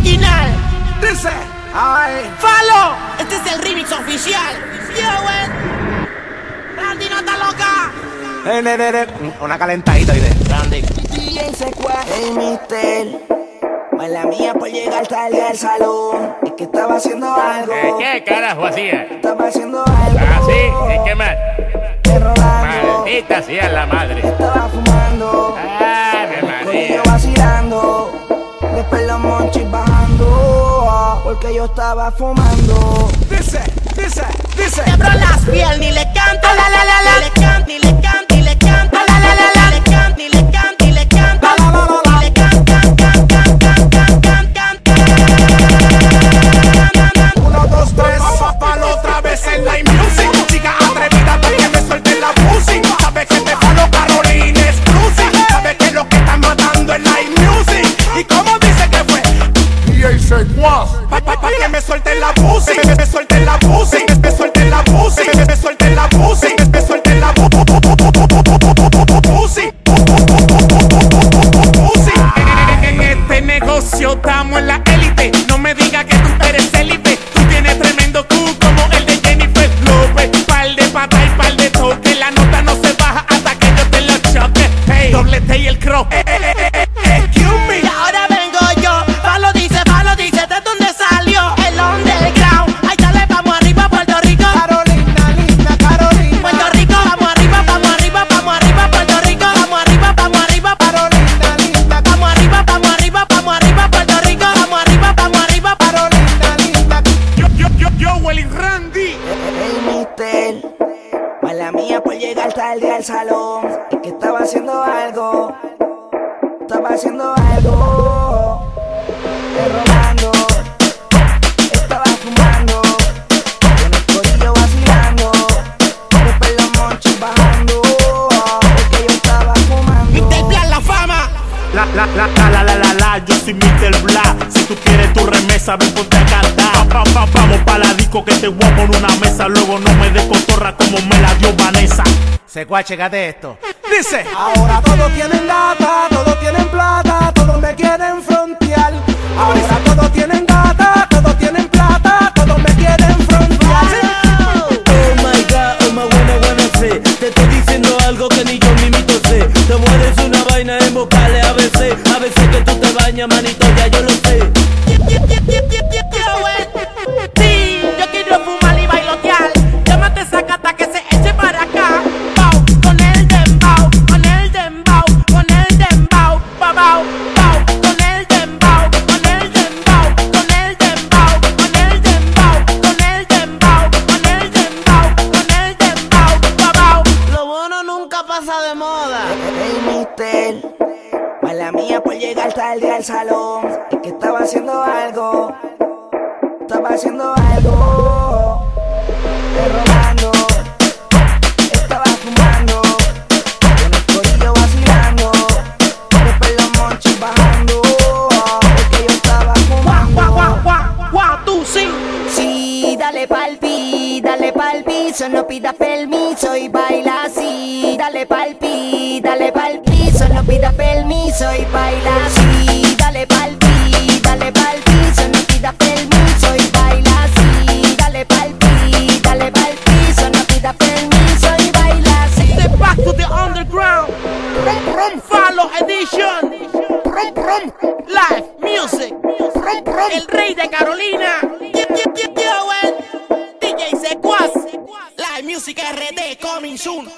original. Dice, ay. Falo, este es el remix oficial. Yo, wey. Randy no está loca. Eh, ne, ne, ne. Una calentadita, ¿viste? Randy. DJ Secuaz, hey mister. Mala mía por llegar tarde al salón. Es que estaba haciendo algo. Eh, ¿Qué carajo hacía? Estaba haciendo algo. ¿Ah, sí? ¿Y qué más? Maldita sea la madre. Estaba fumando. Ave Corillo María. vacilando. Después los monchis bajando. Porque yo estaba fumando. Dice, dice, dice. Quebro las piel, ni le canto, la la la la. Ni le canto, me la me, la me, la me, la. En este negocio estamos en la llegar tarde al salón. Es que estaba haciendo algo. Estaba haciendo algo. De Rolando. Estaba fumando. Con el corillo vacilando. Después los monchis bajando. Porque yo estaba fumando. Mr. Plan, la fama. La, la, la, la, la, la, la, la, yo soy Mr. Bla. Si tú quieres tu remesa, ven ponte a cantar. Pa, pa, pa, vamos pa' la disco que te voy a poner una mesa. Luego no me des cotorra como me la dio Vanessa. Secua, checate esto. Dice. Ahora todos tienen gata, todos tienen plata, todos me quieren frontear. Ahora todos tienen gata, todos tienen plata, todos me quieren frontear. Oh my god, oh my buena buena fe Te estoy diciendo algo que ni yo mismito sé Te mueres una vaina en vocales a veces A veces que tú te bañas, manito, pasa de moda. Hey, mister. Mala mía por llegar tarde al salón. Es que estaba haciendo algo. Estaba haciendo algo. De Rolando. Estaba fumando. Con el corillo vacilando. Después los monchis bajando. Porque yo estaba Guau, guau, guau, fumando. guau, guau, tú sí. Sí, dale pa'l pi, dale pa'l piso, no pidas permiso y baila. Dale pa'l pi, dale pa'l piso, no pidas permiso y baila así. Dale pa'l pi, dale pa'l piso, no pidas permiso y baila así. Dale pa'l pi, dale pa'l piso, no pidas permiso y baila así. The back to the underground. Rum, rum, follow edition. Rum, rum, live music. Rum, rum, el rey de Carolina. Yo, yo, yo, yo, el DJ Sequaz. Live music RD coming soon.